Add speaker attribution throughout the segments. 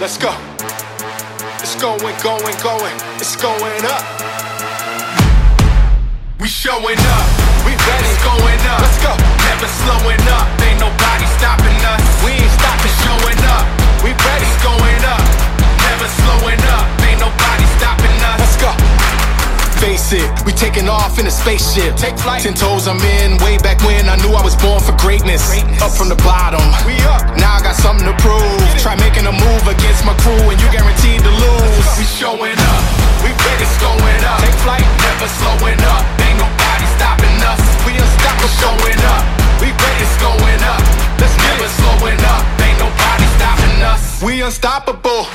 Speaker 1: Let's go. It's going, going, going. It's going up. We showing up. We ready. It's going up. Let's go. Never slowing up. Ain't nobody stopping us. We ain't stopping. Showing up. We ready. It's going up. Never slowing up. Ain't nobody stopping us. Let's go. Face it, we taking off in a spaceship. Take flight. Ten toes I'm in, way back when I knew I was born for greatness. Greatness. Up from the bottom. We up. Now I We unstoppable.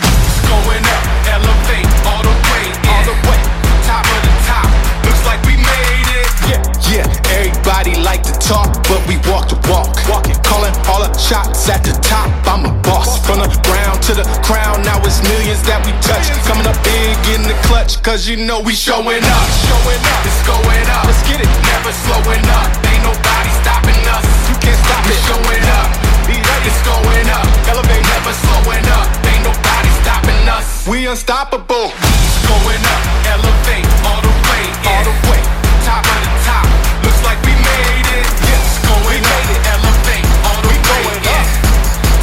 Speaker 1: Going up. Elevate all the way. All the way. Top of the top. Looks like we made it. Yeah, yeah. Everybody like to talk, but we walk the walk. Walking, calling all the shots at the top. I'm a boss. From the ground to the crown, now it's millions that we touch. Coming up big in the clutch, cause you know we showing up. Showing up. unstoppable. Going up, elevate all the way, yeah. all the way. Top of the top, looks like we made it. Yes, going we up, it. elevate all the we way. Yeah.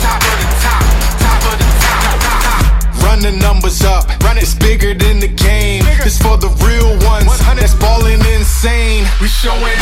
Speaker 1: Top of the top, top of the top, top, top. Run the numbers up, run it. it's bigger than the game. Bigger. This for the real ones 100. that's balling insane. We showing